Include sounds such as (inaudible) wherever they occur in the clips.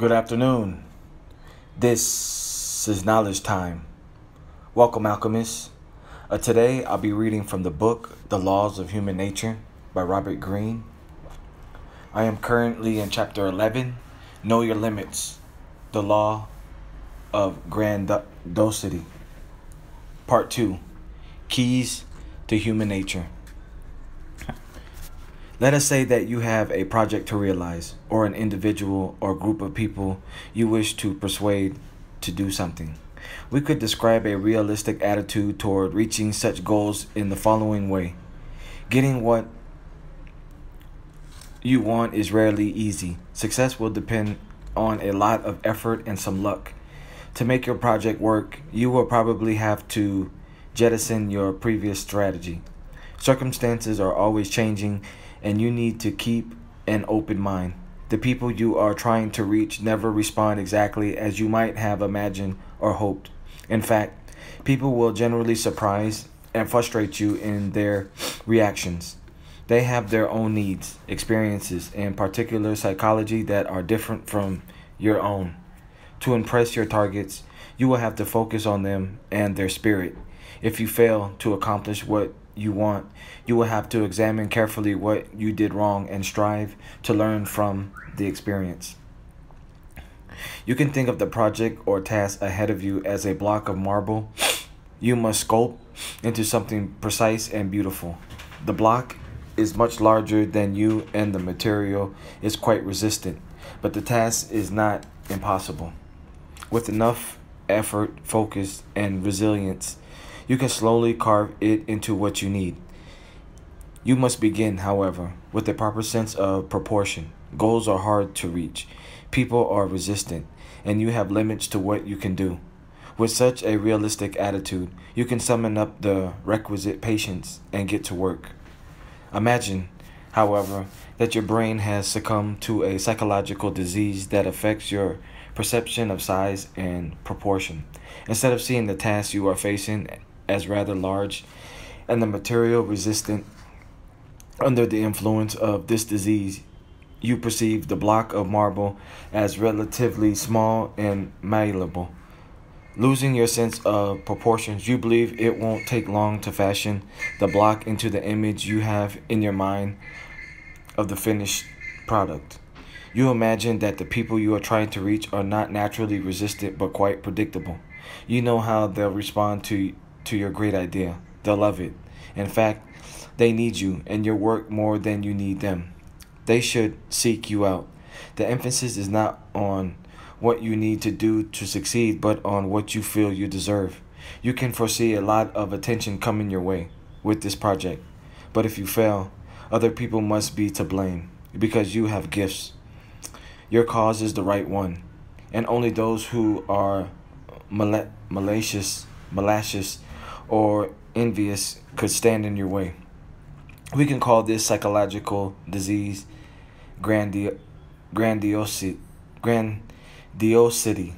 Good afternoon. This is Knowledge Time. Welcome, alchemists. Uh, today I'll be reading from the book The Laws of Human Nature by Robert Greene. I am currently in chapter 11 Know Your Limits The Law of Grandiosity. Part 2 Keys to Human Nature. Let us say that you have a project to realize, or an individual or group of people you wish to persuade to do something. We could describe a realistic attitude toward reaching such goals in the following way Getting what you want is rarely easy. Success will depend on a lot of effort and some luck. To make your project work, you will probably have to jettison your previous strategy. Circumstances are always changing and you need to keep an open mind. The people you are trying to reach never respond exactly as you might have imagined or hoped. In fact, people will generally surprise and frustrate you in their reactions. They have their own needs, experiences, and particular psychology that are different from your own. To impress your targets, you will have to focus on them and their spirit. If you fail to accomplish what you want, you will have to examine carefully what you did wrong and strive to learn from the experience. You can think of the project or task ahead of you as a block of marble you must sculpt into something precise and beautiful. The block is much larger than you and the material is quite resistant, but the task is not impossible. With enough effort, focus, and resilience, you can slowly carve it into what you need. You must begin, however, with a proper sense of proportion. Goals are hard to reach, people are resistant, and you have limits to what you can do. With such a realistic attitude, you can summon up the requisite patience and get to work. Imagine, however, that your brain has succumbed to a psychological disease that affects your perception of size and proportion. Instead of seeing the task you are facing as rather large and the material resistant under the influence of this disease, you perceive the block of marble as relatively small and malleable. Losing your sense of proportions, you believe it won't take long to fashion the block into the image you have in your mind of the finished product. You imagine that the people you are trying to reach are not naturally resistant but quite predictable. You know how they'll respond to to your great idea. They'll love it. In fact, they need you and your work more than you need them. They should seek you out. The emphasis is not on what you need to do to succeed, but on what you feel you deserve. You can foresee a lot of attention coming your way with this project. But if you fail, other people must be to blame because you have gifts. Your cause is the right one, and only those who are mal- malicious, malicious, or envious could stand in your way. We can call this psychological disease grandi- grandiosity, grandiosity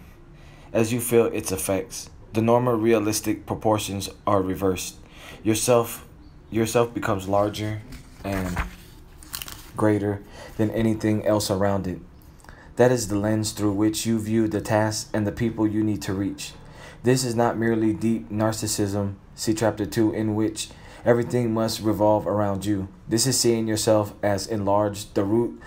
as you feel its effects. The normal realistic proportions are reversed. Yourself yourself becomes larger and greater than anything else around it. That is the lens through which you view the task and the people you need to reach. This is not merely deep narcissism, see chapter 2, in which everything must revolve around you. This is seeing yourself as enlarged, the root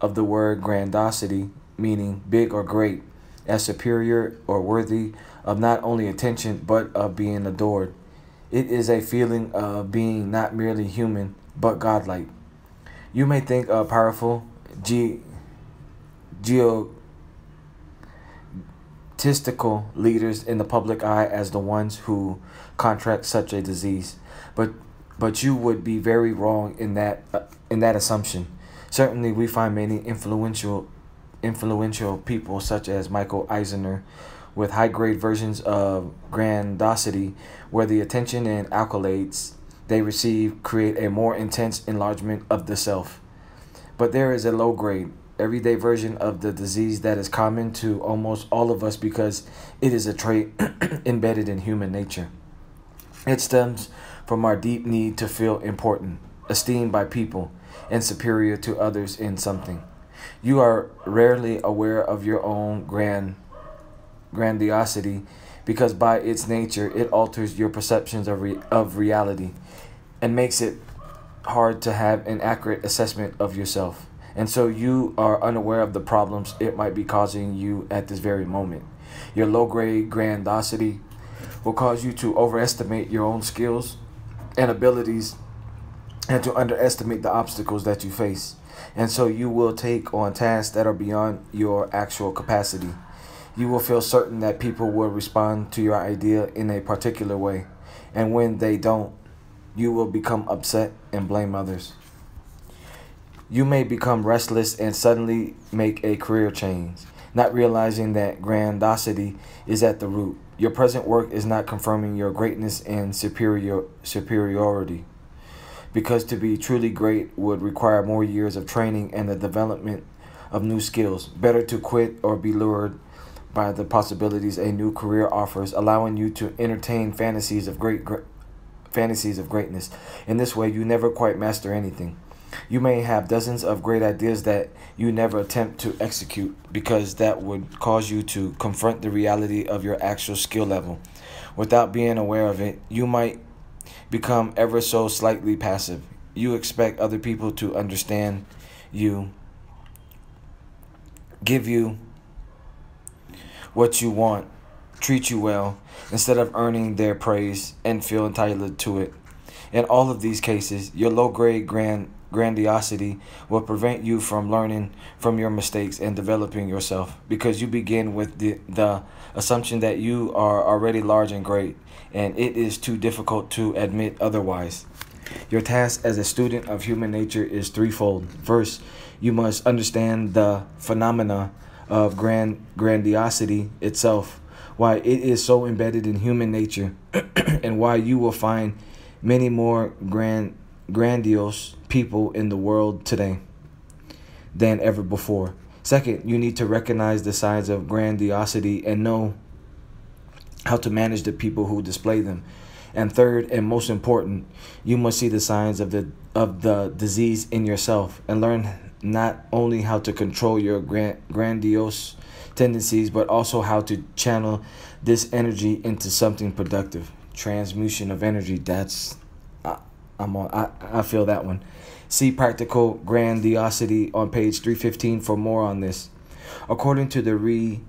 of the word grandiosity, meaning big or great, as superior or worthy of not only attention but of being adored. It is a feeling of being not merely human but godlike. You may think of powerful ge- geo statistical leaders in the public eye as the ones who contract such a disease, but but you would be very wrong in that uh, in that assumption. Certainly, we find many influential influential people such as Michael Eisner with high grade versions of grandiosity where the attention and accolades they receive create a more intense enlargement of the self. But there is a low grade everyday version of the disease that is common to almost all of us because it is a trait (clears throat) embedded in human nature. It stems from our deep need to feel important, esteemed by people, and superior to others in something. You are rarely aware of your own grand grandiosity because by its nature it alters your perceptions of, re- of reality and makes it hard to have an accurate assessment of yourself. And so you are unaware of the problems it might be causing you at this very moment. Your low grade grandiosity will cause you to overestimate your own skills and abilities and to underestimate the obstacles that you face. And so you will take on tasks that are beyond your actual capacity. You will feel certain that people will respond to your idea in a particular way. And when they don't, you will become upset and blame others. You may become restless and suddenly make a career change, not realizing that grandiosity is at the root. Your present work is not confirming your greatness and superior superiority. Because to be truly great would require more years of training and the development of new skills. Better to quit or be lured by the possibilities a new career offers, allowing you to entertain fantasies of great, fantasies of greatness. In this way, you never quite master anything. You may have dozens of great ideas that you never attempt to execute because that would cause you to confront the reality of your actual skill level. Without being aware of it, you might become ever so slightly passive. You expect other people to understand you, give you what you want, treat you well, instead of earning their praise and feel entitled to it. In all of these cases, your low grade grand grandiosity will prevent you from learning from your mistakes and developing yourself because you begin with the, the assumption that you are already large and great and it is too difficult to admit otherwise. Your task as a student of human nature is threefold. First, you must understand the phenomena of grand grandiosity itself, why it is so embedded in human nature, (clears throat) and why you will find many more grand grandiose people in the world today than ever before. Second, you need to recognize the signs of grandiosity and know how to manage the people who display them. And third, and most important, you must see the signs of the of the disease in yourself and learn not only how to control your grand, grandiose tendencies, but also how to channel this energy into something productive. Transmutation of energy. That's I'm on. I, I feel that one. See practical grandiosity on page 315 for more on this. According to the re,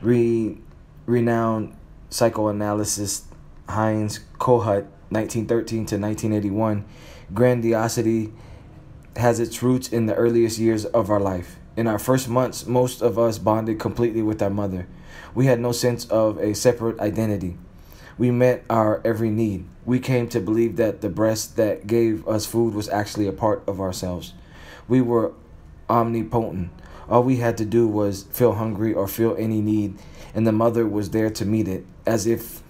re, renowned psychoanalyst Heinz Kohut, 1913 to 1981, grandiosity has its roots in the earliest years of our life. In our first months, most of us bonded completely with our mother. We had no sense of a separate identity. We met our every need. We came to believe that the breast that gave us food was actually a part of ourselves. We were omnipotent. All we had to do was feel hungry or feel any need, and the mother was there to meet it, as if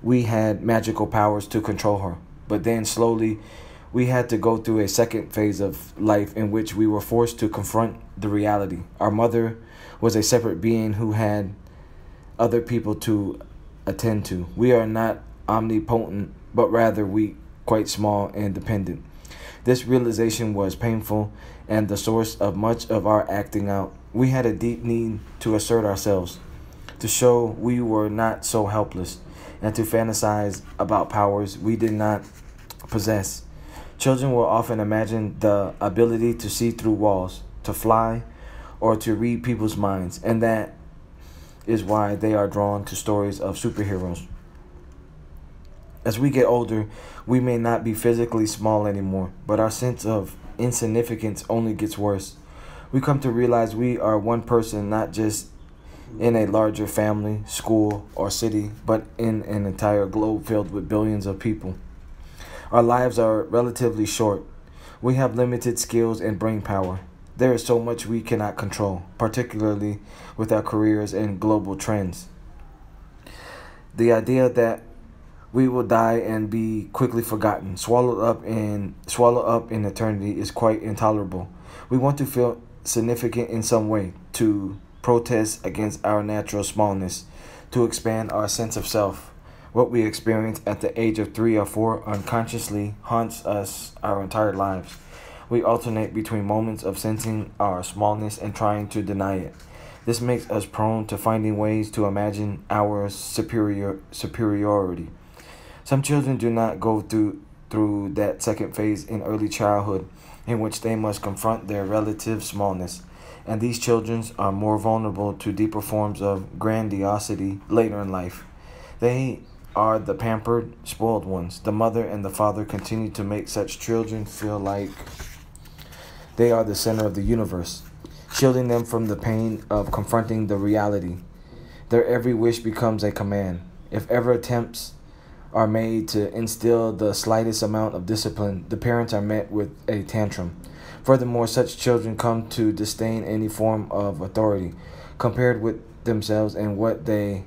we had magical powers to control her. But then slowly, we had to go through a second phase of life in which we were forced to confront the reality. Our mother was a separate being who had other people to attend to. We are not omnipotent, but rather weak, quite small, and dependent. This realization was painful and the source of much of our acting out. We had a deep need to assert ourselves, to show we were not so helpless, and to fantasize about powers we did not possess. Children will often imagine the ability to see through walls, to fly, or to read people's minds, and that is why they are drawn to stories of superheroes. As we get older, we may not be physically small anymore, but our sense of insignificance only gets worse. We come to realize we are one person, not just in a larger family, school, or city, but in an entire globe filled with billions of people. Our lives are relatively short. We have limited skills and brain power. There is so much we cannot control, particularly with our careers and global trends. The idea that we will die and be quickly forgotten, swallowed up in swallowed up in eternity is quite intolerable. We want to feel significant in some way, to protest against our natural smallness, to expand our sense of self. What we experience at the age of three or four unconsciously haunts us our entire lives. We alternate between moments of sensing our smallness and trying to deny it. This makes us prone to finding ways to imagine our superior superiority. Some children do not go through through that second phase in early childhood in which they must confront their relative smallness, and these children are more vulnerable to deeper forms of grandiosity later in life. They are the pampered, spoiled ones. The mother and the father continue to make such children feel like they are the center of the universe, shielding them from the pain of confronting the reality. Their every wish becomes a command. If ever attempts are made to instill the slightest amount of discipline, the parents are met with a tantrum. Furthermore, such children come to disdain any form of authority. Compared with themselves and what they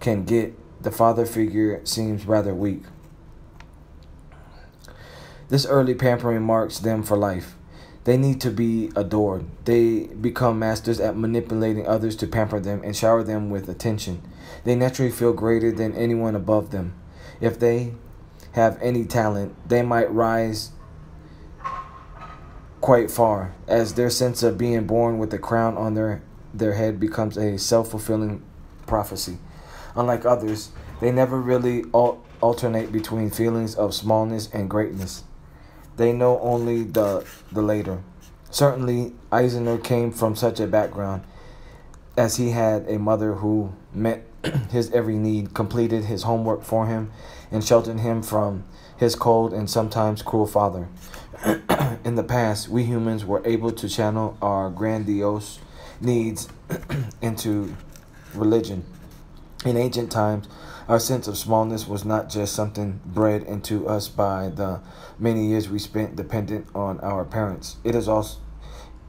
can get, the father figure seems rather weak. This early pampering marks them for life. They need to be adored. They become masters at manipulating others to pamper them and shower them with attention. They naturally feel greater than anyone above them. If they have any talent, they might rise quite far, as their sense of being born with a crown on their, their head becomes a self fulfilling prophecy. Unlike others, they never really al- alternate between feelings of smallness and greatness. They know only the, the later. Certainly, Eisner came from such a background, as he had a mother who met (clears throat) his every need, completed his homework for him, and sheltered him from his cold and sometimes cruel father. (clears throat) In the past, we humans were able to channel our grandiose needs (clears throat) into religion. In ancient times, our sense of smallness was not just something bred into us by the many years we spent dependent on our parents. It is also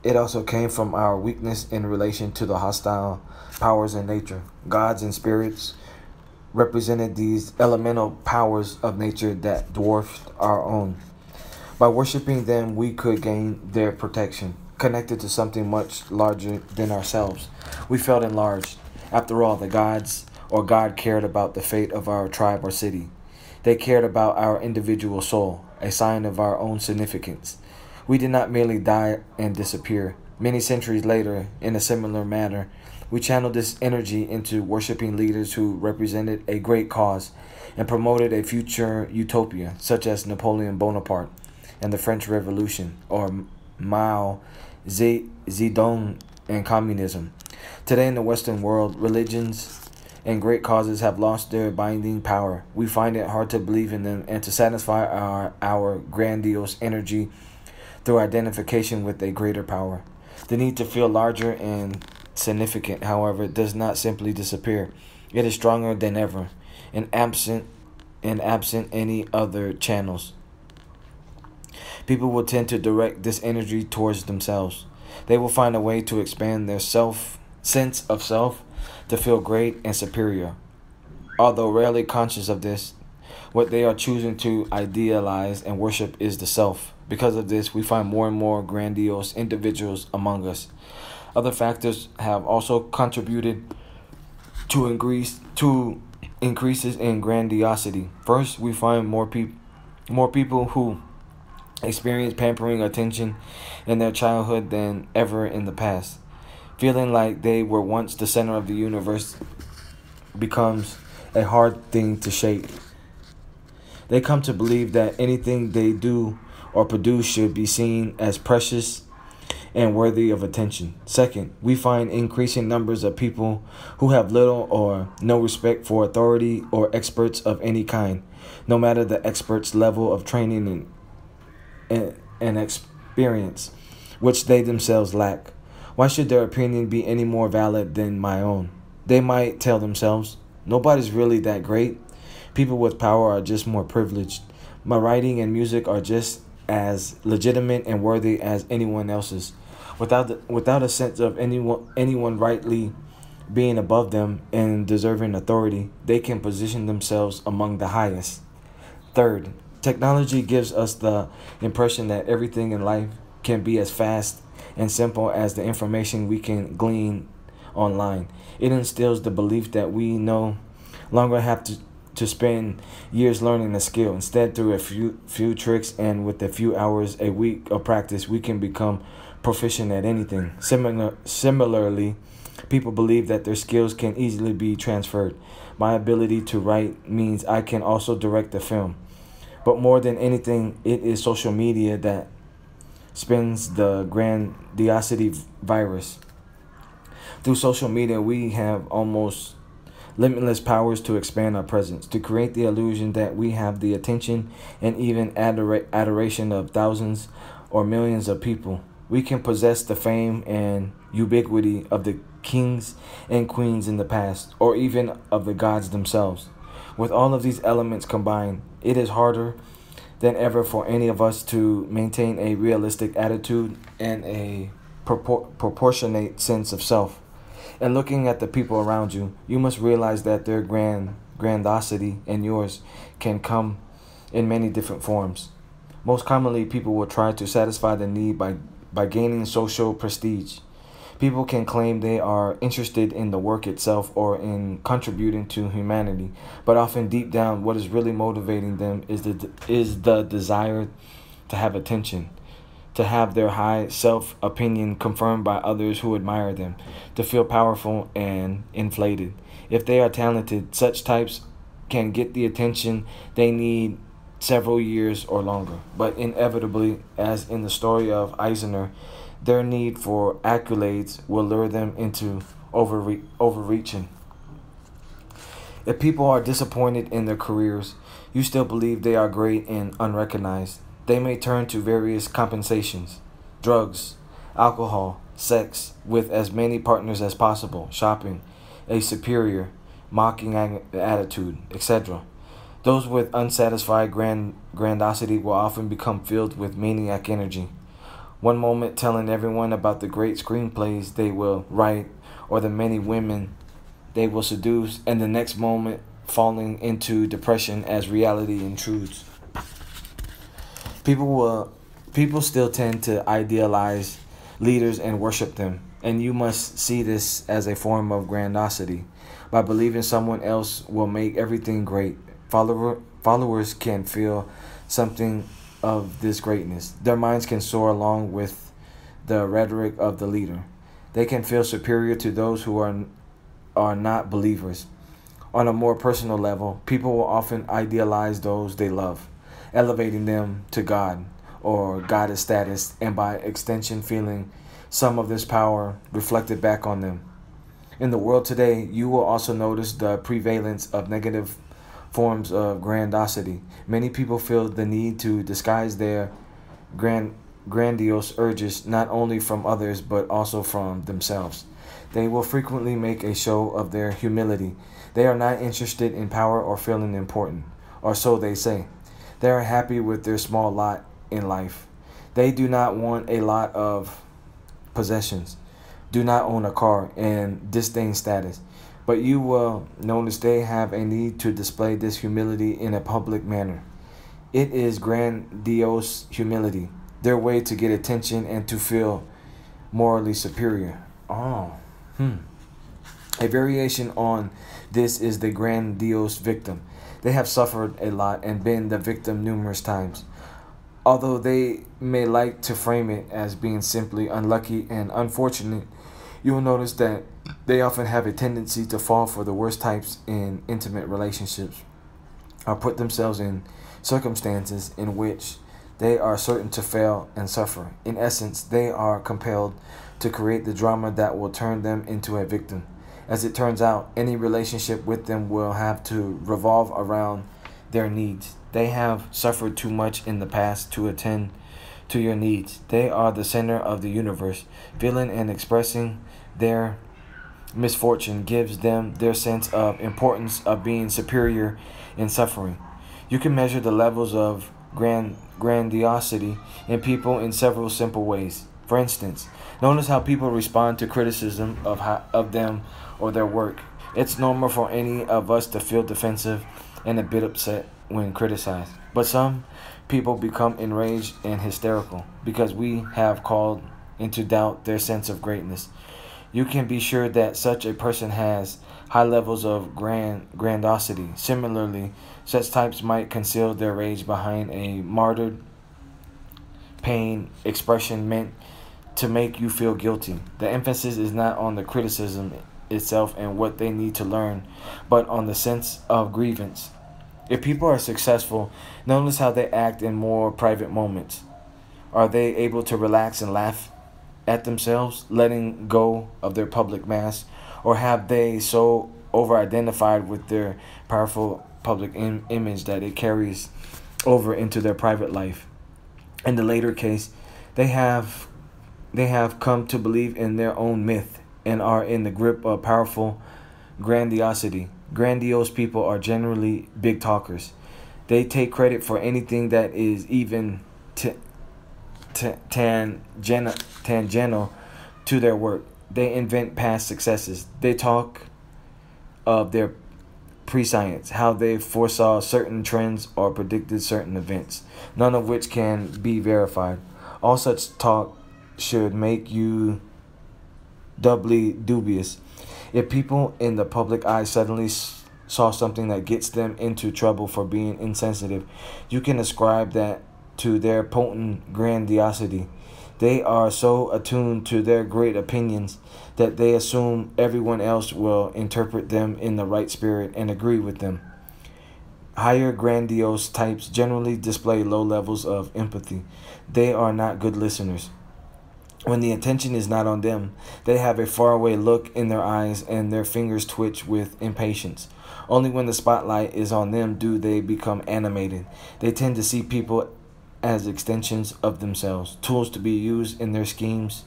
it also came from our weakness in relation to the hostile powers in nature. Gods and spirits represented these elemental powers of nature that dwarfed our own. By worshiping them, we could gain their protection, connected to something much larger than ourselves. We felt enlarged. After all, the gods or God cared about the fate of our tribe or city. They cared about our individual soul, a sign of our own significance. We did not merely die and disappear. Many centuries later, in a similar manner, we channeled this energy into worshiping leaders who represented a great cause and promoted a future utopia, such as Napoleon Bonaparte and the French Revolution, or Mao Zedong and communism. Today, in the Western world, religions and great causes have lost their binding power. We find it hard to believe in them and to satisfy our, our grandiose energy through identification with a greater power. The need to feel larger and significant, however, does not simply disappear. It is stronger than ever, and absent and absent any other channels. People will tend to direct this energy towards themselves. They will find a way to expand their self sense of self to feel great and superior. Although rarely conscious of this, what they are choosing to idealize and worship is the self. Because of this, we find more and more grandiose individuals among us. Other factors have also contributed to increase to increases in grandiosity. First, we find more people more people who experience pampering attention in their childhood than ever in the past. Feeling like they were once the center of the universe becomes a hard thing to shake. They come to believe that anything they do or produce should be seen as precious and worthy of attention. Second, we find increasing numbers of people who have little or no respect for authority or experts of any kind, no matter the expert's level of training and, and, and experience, which they themselves lack. Why should their opinion be any more valid than my own? They might tell themselves, nobody's really that great. People with power are just more privileged. My writing and music are just as legitimate and worthy as anyone else's, without the, without a sense of anyone anyone rightly being above them and deserving authority, they can position themselves among the highest. Third, technology gives us the impression that everything in life can be as fast and simple as the information we can glean online. It instills the belief that we no longer have to to spend years learning a skill. Instead, through a few few tricks and with a few hours a week of practice, we can become proficient at anything. Similar, similarly, people believe that their skills can easily be transferred. My ability to write means I can also direct a film. But more than anything, it is social media that spins the grandiosity virus. Through social media, we have almost limitless powers to expand our presence, to create the illusion that we have the attention and even adora- adoration of thousands or millions of people. We can possess the fame and ubiquity of the kings and queens in the past, or even of the gods themselves. With all of these elements combined, it is harder than ever for any of us to maintain a realistic attitude and a propor- proportionate sense of self. And looking at the people around you, you must realize that their grand grandiosity and yours can come in many different forms. Most commonly, people will try to satisfy the need by, by gaining social prestige. People can claim they are interested in the work itself or in contributing to humanity, but often deep down, what is really motivating them is the, is the desire to have attention, to have their high self opinion confirmed by others who admire them, to feel powerful and inflated. If they are talented, such types can get the attention they need several years or longer. But inevitably, as in the story of Eisner, their need for accolades will lure them into overre- overreaching. If people are disappointed in their careers, you still believe they are great and unrecognized. They may turn to various compensations drugs, alcohol, sex, with as many partners as possible, shopping, a superior, mocking attitude, etc. Those with unsatisfied grand, grandiosity will often become filled with maniac energy. One moment telling everyone about the great screenplays they will write or the many women they will seduce, and the next moment falling into depression as reality intrudes. People will people still tend to idealize leaders and worship them, and you must see this as a form of grandiosity. By believing someone else will make everything great, follower, followers can feel something of this greatness. Their minds can soar along with the rhetoric of the leader. They can feel superior to those who are, are not believers. On a more personal level, people will often idealize those they love, elevating them to God or goddess status, and by extension, feeling some of this power reflected back on them. In the world today, you will also notice the prevalence of negative forms of grandiosity. Many people feel the need to disguise their grand, grandiose urges not only from others but also from themselves. They will frequently make a show of their humility. They are not interested in power or feeling important, or so they say. They are happy with their small lot in life. They do not want a lot of possessions, do not own a car, and disdain status. But you will notice they have a need to display this humility in a public manner. It is grandiose humility, their way to get attention and to feel morally superior. Oh, hmm. A variation on this is the grandiose victim. They have suffered a lot and been the victim numerous times. Although they may like to frame it as being simply unlucky and unfortunate, you will notice that they often have a tendency to fall for the worst types in intimate relationships or put themselves in circumstances in which they are certain to fail and suffer. In essence, they are compelled to create the drama that will turn them into a victim. As it turns out, any relationship with them will have to revolve around their needs. They have suffered too much in the past to attend to your needs. They are the center of the universe, feeling and expressing their misfortune gives them their sense of importance of being superior in suffering. You can measure the levels of grand grandiosity in people in several simple ways. For instance, notice how people respond to criticism of how, of them or their work. It's normal for any of us to feel defensive and a bit upset when criticized. But some people become enraged and hysterical because we have called into doubt their sense of greatness. You can be sure that such a person has high levels of grand grandiosity. Similarly, such types might conceal their rage behind a martyred pain expression meant to make you feel guilty. The emphasis is not on the criticism itself and what they need to learn, but on the sense of grievance. If people are successful, notice how they act in more private moments. Are they able to relax and laugh at themselves, letting go of their public mask? Or have they so over identified with their powerful public Im- image that it carries over into their private life? In the later case, they have they have come to believe in their own myth and are in the grip of powerful grandiosity. Grandiose people are generally big talkers. They take credit for anything that is even tangential to their work. They invent past successes. They talk of their prescience, how they foresaw certain trends or predicted certain events, none of which can be verified. All such talk should make you doubly dubious. If people in the public eye suddenly saw something that gets them into trouble for being insensitive, you can ascribe that to their potent grandiosity. They are so attuned to their great opinions that they assume everyone else will interpret them in the right spirit and agree with them. Higher grandiose types generally display low levels of empathy. They are not good listeners. When the attention is not on them, they have a faraway look in their eyes and their fingers twitch with impatience. Only when the spotlight is on them do they become animated. They tend to see people as extensions of themselves, tools to be used in their schemes,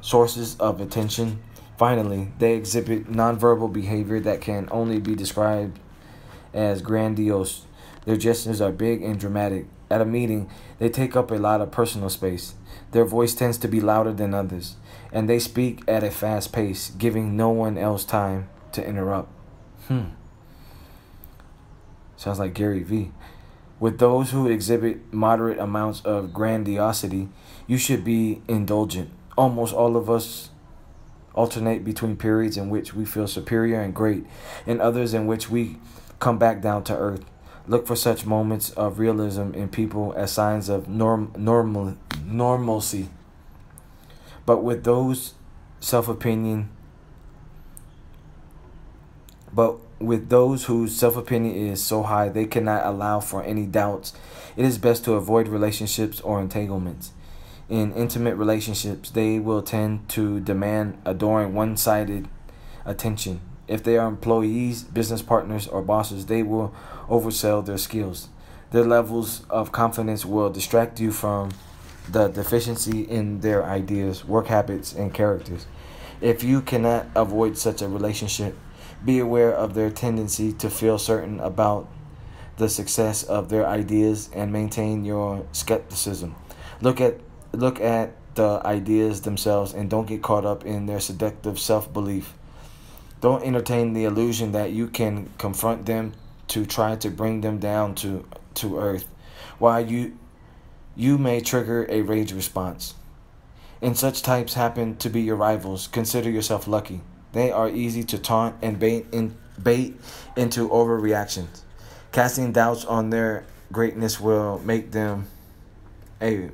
sources of attention. Finally, they exhibit nonverbal behavior that can only be described as grandiose. Their gestures are big and dramatic. At a meeting, they take up a lot of personal space. Their voice tends to be louder than others, and they speak at a fast pace, giving no one else time to interrupt. Hmm. Sounds like Gary Vee. With those who exhibit moderate amounts of grandiosity, you should be indulgent. Almost all of us alternate between periods in which we feel superior and great, and others in which we come back down to earth. Look for such moments of realism in people as signs of norm, normal, normalcy. But with those self opinion, but with those whose self opinion is so high they cannot allow for any doubts, it is best to avoid relationships or entanglements. In intimate relationships, they will tend to demand adoring one sided attention. If they are employees, business partners, or bosses, they will oversell their skills. Their levels of confidence will distract you from the deficiency in their ideas, work habits, and characters. If you cannot avoid such a relationship, be aware of their tendency to feel certain about the success of their ideas and maintain your skepticism. Look at look at the ideas themselves and don't get caught up in their seductive self-belief. Don't entertain the illusion that you can confront them to try to bring them down to to earth. While you you may trigger a rage response. And such types happen to be your rivals. Consider yourself lucky. They are easy to taunt and bait, in, bait into overreactions. Casting doubts on their greatness will make them a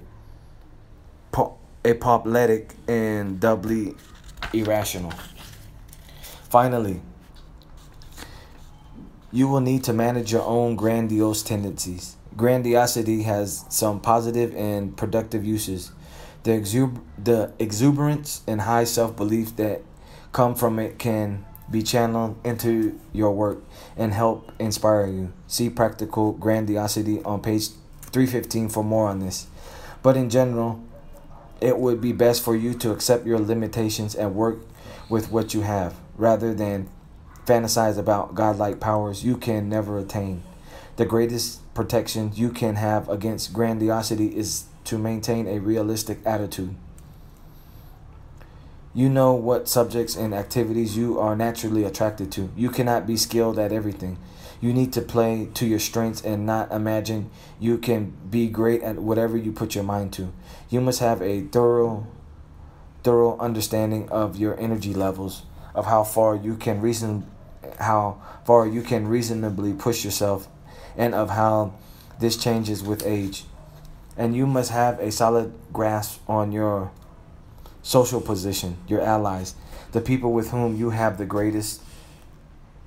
a apoplectic and doubly irrational. Finally, you will need to manage your own grandiose tendencies. Grandiosity has some positive and productive uses. The, exub- the exuberance and high self belief that come from it can be channeled into your work and help inspire you. See Practical Grandiosity on page 315 for more on this. But in general, it would be best for you to accept your limitations and work with what you have rather than fantasize about godlike powers you can never attain. The greatest protection you can have against grandiosity is to maintain a realistic attitude. You know what subjects and activities you are naturally attracted to. You cannot be skilled at everything. You need to play to your strengths and not imagine you can be great at whatever you put your mind to. You must have a thorough thorough understanding of your energy levels. of how far you can reason how far you can reasonably push yourself and of how this changes with age. And you must have a solid grasp on your social position, your allies, the people with whom you have the greatest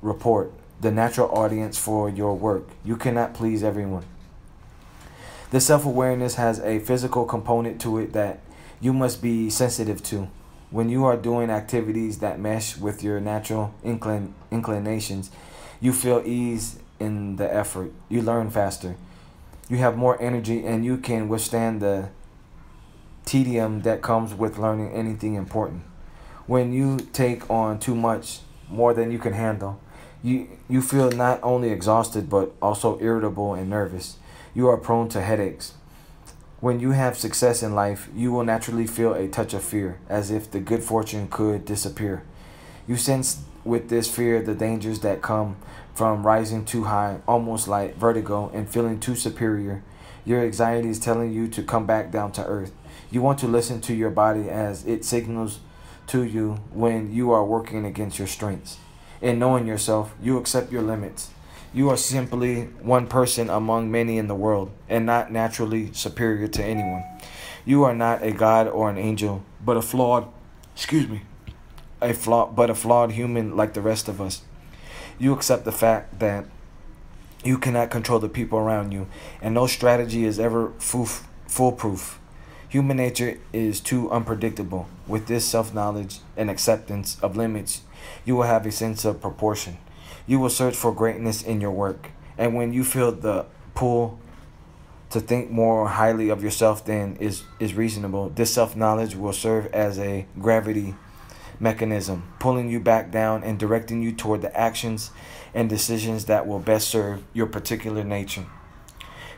rapport, the natural audience for your work. You cannot please everyone. This self awareness has a physical component to it that you must be sensitive to. When you are doing activities that mesh with your natural inclin- inclinations, you feel ease in the effort. You learn faster. You have more energy and you can withstand the tedium that comes with learning anything important. When you take on too much, more than you can handle, you, you feel not only exhausted but also irritable and nervous you are prone to headaches. When you have success in life, you will naturally feel a touch of fear, as if the good fortune could disappear. You sense with this fear the dangers that come from rising too high, almost like vertigo, and feeling too superior. Your anxiety is telling you to come back down to earth. You want to listen to your body as it signals to you when you are working against your strengths. In knowing yourself, you accept your limits. You are simply one person among many in the world, and not naturally superior to anyone. You are not a god or an angel, but a flawed, excuse me, a flawed, but a flawed human like the rest of us. You accept the fact that you cannot control the people around you, and no strategy is ever foolproof. Human nature is too unpredictable. With this self knowledge and acceptance of limits, you will have a sense of proportion. You will search for greatness in your work. And when you feel the pull to think more highly of yourself than is, is reasonable, this self knowledge will serve as a gravity mechanism, pulling you back down and directing you toward the actions and decisions that will best serve your particular nature.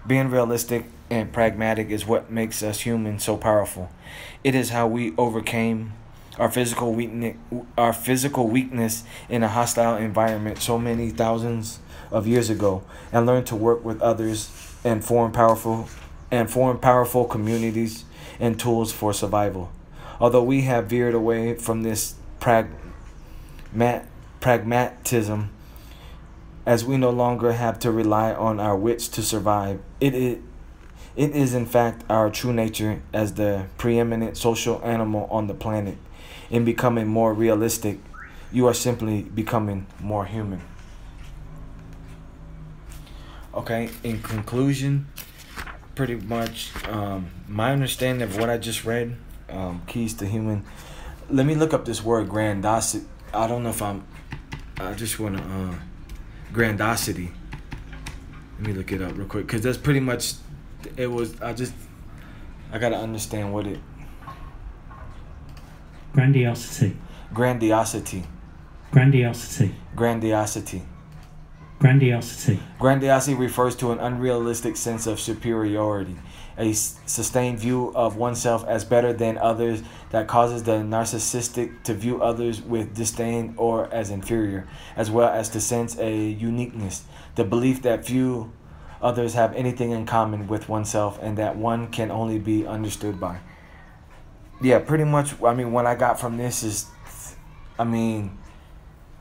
Being realistic and pragmatic is what makes us humans so powerful. It is how we overcame our physical weakness, our physical weakness in a hostile environment so many thousands of years ago, and learned to work with others and form powerful and form powerful communities and tools for survival. Although we have veered away from this pragmat, pragmatism, as we no longer have to rely on our wits to survive, it, it, it is in fact our true nature as the preeminent social animal on the planet in becoming more realistic, you are simply becoming more human. Okay, in conclusion, pretty much um, my understanding of what I just read, um, Keys to Human. Let me look up this word grandiosity. I don't know if I'm. I just want to. Uh, grandiosity. Let me look it up real quick because that's pretty much. It was. I just. I gotta understand what it Grandiosity. Grandiosity. Grandiosity. Grandiosity. Grandiosity. Grandiosity refers to an unrealistic sense of superiority, a sustained view of oneself as better than others that causes the narcissistic to view others with disdain or as inferior, as well as to sense a uniqueness, the belief that few others have anything in common with oneself and that one can only be understood by yeah, pretty much. I mean, what I got from this is, I mean,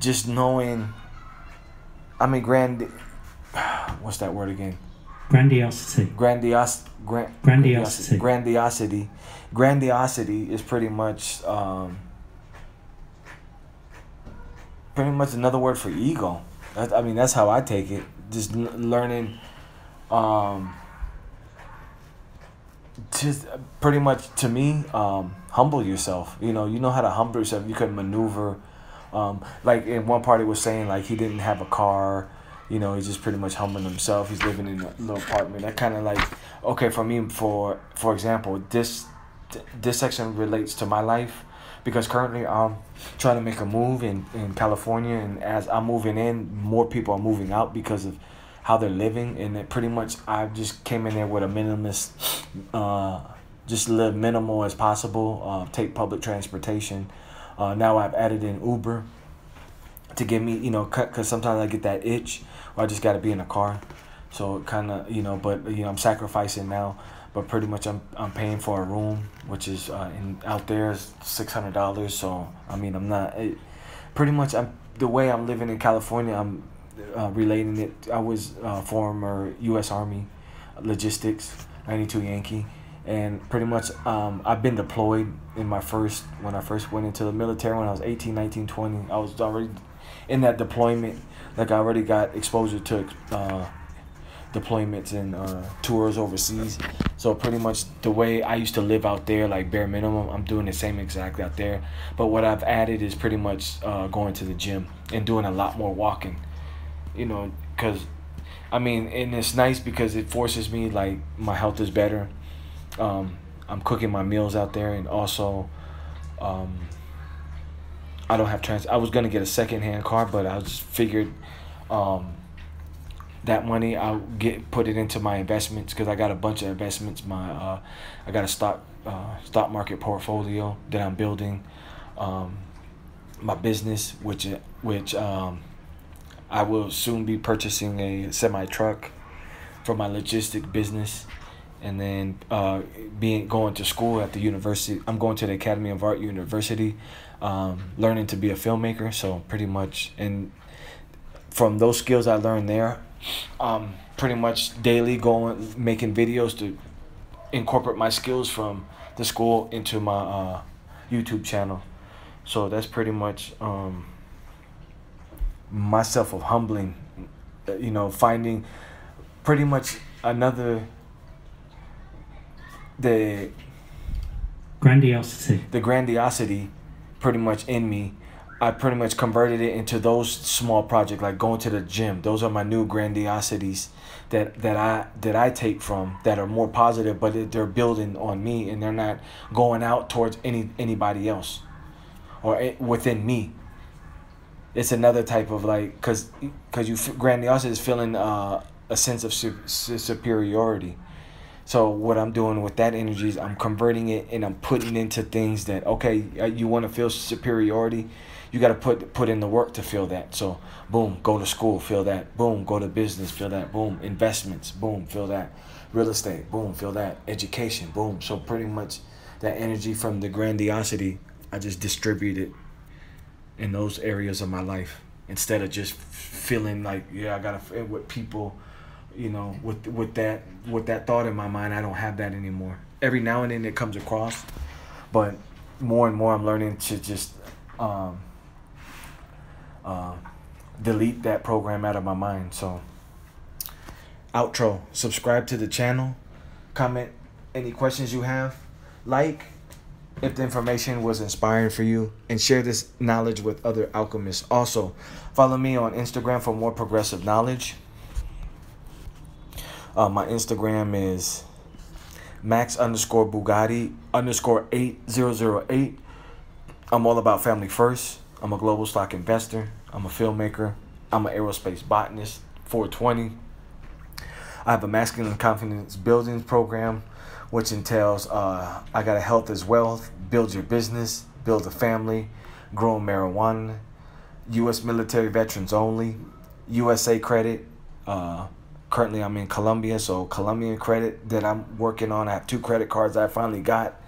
just knowing. I mean, grand. (sighs) What's that word again? Grandiosity. Grandios. Gran, grandiosity. Grandiosity. Grandiosity is pretty much. Um, pretty much another word for ego. That, I mean, that's how I take it. Just learning. Um, just pretty much to me, um, humble yourself. You know, you know how to humble yourself. You can maneuver. Um, like in one part, it was saying like he didn't have a car. You know, he's just pretty much humbling himself. He's living in a little apartment. That kind of like okay for me. For for example, this this section relates to my life because currently I'm trying to make a move in in California, and as I'm moving in, more people are moving out because of how they're living, and it pretty much I just came in there with a minimalist, uh, just live minimal as possible. Uh, take public transportation. Uh, now I've added in Uber to give me, you know, because sometimes I get that itch, or I just got to be in a car. So it kind of, you know, but you know, I'm sacrificing now. But pretty much, I'm I'm paying for a room, which is uh, in out there is six hundred dollars. So I mean, I'm not. It, pretty much I'm the way I'm living in California. I'm uh, relating it. I was uh, former U.S. Army logistics, 92 Yankee, and pretty much um, I've been deployed in my first when I first went into the military when I was 18, 19, 20. I was already in that deployment. Like I already got exposure to uh, deployments and uh, tours overseas. So pretty much the way I used to live out there, like bare minimum, I'm doing the same exact out there. But what I've added is pretty much uh, going to the gym and doing a lot more walking. You know, because I mean, and it's nice because it forces me like my health is better. Um, I'm cooking my meals out there, and also, um, I don't have trans. I was gonna get a second hand car, but I just figured. Um, that money I'll get put it into my investments because I got a bunch of investments. My uh, I got a stock uh, stock market portfolio that I'm building. Um, my business, which which um, I will soon be purchasing a semi truck for my logistic business, and then uh, being going to school at the university. I'm going to the Academy of Art University, um, learning to be a filmmaker. So pretty much, and from those skills I learned there, um, pretty much daily going making videos to incorporate my skills from the school into my uh, YouTube channel. So that's pretty much um, myself of humbling, you know, finding pretty much another the grandiosity the grandiosity pretty much in me I pretty much converted it into those small projects, like going to the gym. Those are my new grandiosities that that I that I take from that are more positive, but they're building on me and they're not going out towards any anybody else or within me. It's another type of like, cause, cause you grandiosity is feeling uh, a sense of su- superiority. So what I'm doing with that energy is I'm converting it and I'm putting into things that okay, uh, you want to feel superiority you got to put put in the work to feel that. So boom, go to school, feel that. Boom, go to business, feel that. Boom, investments, boom, feel that. Real estate, boom, feel that. Education, boom. So pretty much that energy from the grandiosity, I just distribute it in those areas of my life instead of just feeling like yeah, I gotta fit with people. You know, with with that with that thought in my mind, I don't have that anymore. Every now and then it comes across, but more and more I'm learning to just um, uh, delete that program out of my mind. So, outro. Subscribe to the channel. Comment any questions you have. Like if the information was inspiring for you, and share this knowledge with other alchemists. Also, follow me on Instagram for more progressive knowledge. Uh, my Instagram is max underscore Bugatti underscore 8008. I'm all about family first. I'm a global stock investor. I'm a filmmaker. I'm an aerospace botanist. 420. I have a masculine confidence building program, which entails uh, I got a health as wealth, build your business, build a family, grow marijuana, U.S. military veterans only, USA credit. Uh, currently, I'm in Colombia, so Colombian credit that I'm working on. I have two credit cards I finally got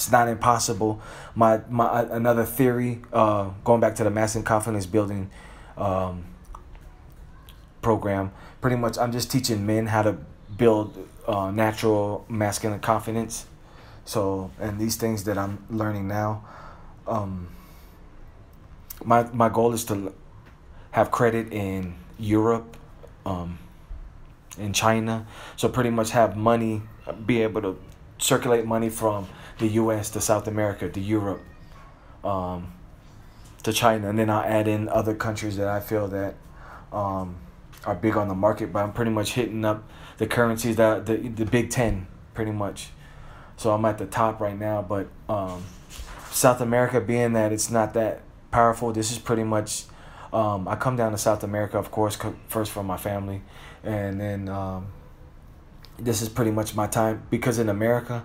it's not impossible. My my another theory, uh, going back to the masculine confidence building um, program. Pretty much, I'm just teaching men how to build uh, natural masculine confidence. So, and these things that I'm learning now, um, my my goal is to have credit in Europe, um, in China. So pretty much have money, be able to circulate money from the U.S. to South America to Europe, um, to China, and then I'll add in other countries that I feel that um, are big on the market. But I'm pretty much hitting up the currencies that the the Big Ten, pretty much. So I'm at the top right now, but um, South America, being that it's not that powerful, this is pretty much. Um, I come down to South America, of course, first for my family, and then um, this is pretty much my time because in America,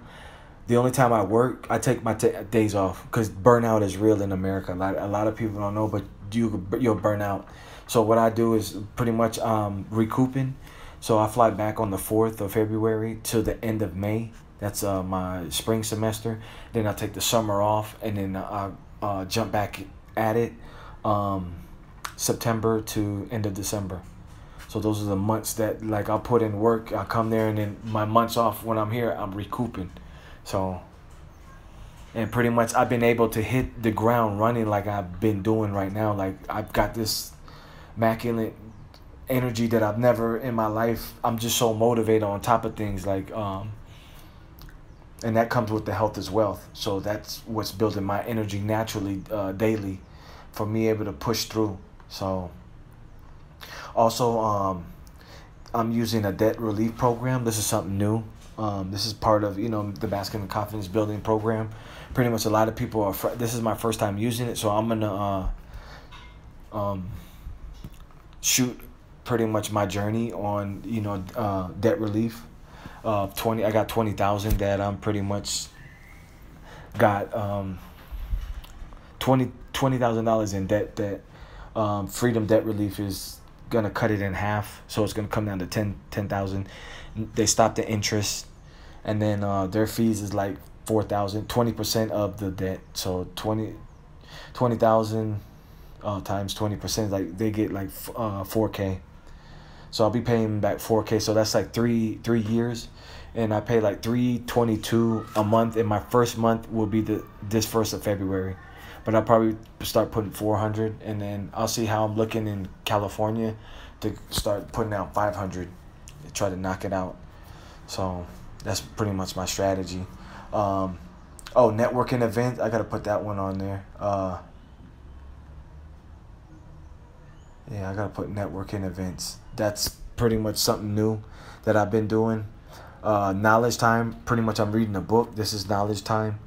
the only time I work, I take my days off because burnout is real in America. A lot, a lot of people don't know, but you you'll burn out. So what I do is pretty much um, recouping. So I fly back on the fourth of February to the end of May. That's uh, my spring semester. Then I take the summer off, and then I uh, jump back at it um, September to end of December. So those are the months that like I'll put in work. I come there and then my months off when I'm here, I'm recouping. So and pretty much I've been able to hit the ground running like I've been doing right now. Like I've got this immaculate energy that I've never in my life. I'm just so motivated on top of things like um and that comes with the health as wealth. So that's what's building my energy naturally uh, daily for me able to push through. So also um I'm using a debt relief program. This is something new. Um, this is part of you know the masculine confidence building program. Pretty much a lot of people are. This is my first time using it, so I'm gonna uh, um, shoot pretty much my journey on you know uh, debt relief. Uh, twenty. I got twenty thousand that I'm pretty much got um, twenty twenty thousand dollars in debt that um, freedom debt relief is gonna cut it in half so it's gonna come down to 10 10000 they stop the interest and then uh, their fees is like 4000 20% of the debt. So 20 20000 uh, times 20% like they get like uh, 4k so i'll be paying back 4k so that's like three three years. And i pay like 322 a month and my first month will be the this first of february but I'll probably start putting 400 and then I'll see how I'm looking in California to start putting out 500 try to knock it out. So that's pretty much my strategy. Um, oh networking event I gotta put that one on there. Uh, yeah I gotta put networking events. That's pretty much something new that I've been doing. Uh, knowledge time pretty much I'm reading a book. This is knowledge time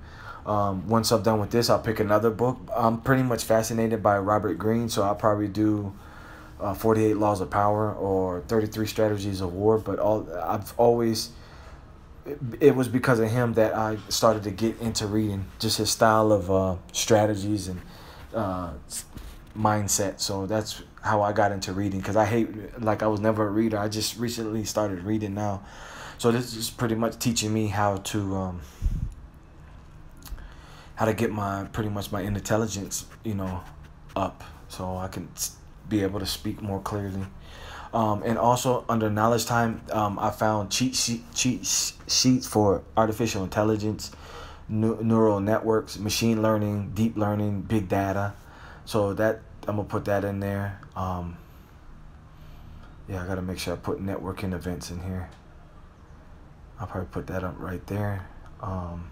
um, once I'm done with this, I'll pick another book. I'm pretty much fascinated by Robert Greene, so I'll probably do uh, 48 Laws of Power or 33 Strategies of War. But all I've always it, it was because of him that I started to get into reading, just his style of uh, strategies and uh, mindset. So that's how I got into reading because I hate like I was never a reader. I just recently started reading now, so this is pretty much teaching me how to. Um, how to get my pretty much my intelligence, you know, up so I can be able to speak more clearly. Um, and also under knowledge time, um, I found cheat sheet, cheat sheets for artificial intelligence, neural networks, machine learning, deep learning, big data. So that I'm gonna put that in there. Um, yeah, I gotta make sure I put networking events in here. I'll probably put that up right there. Um,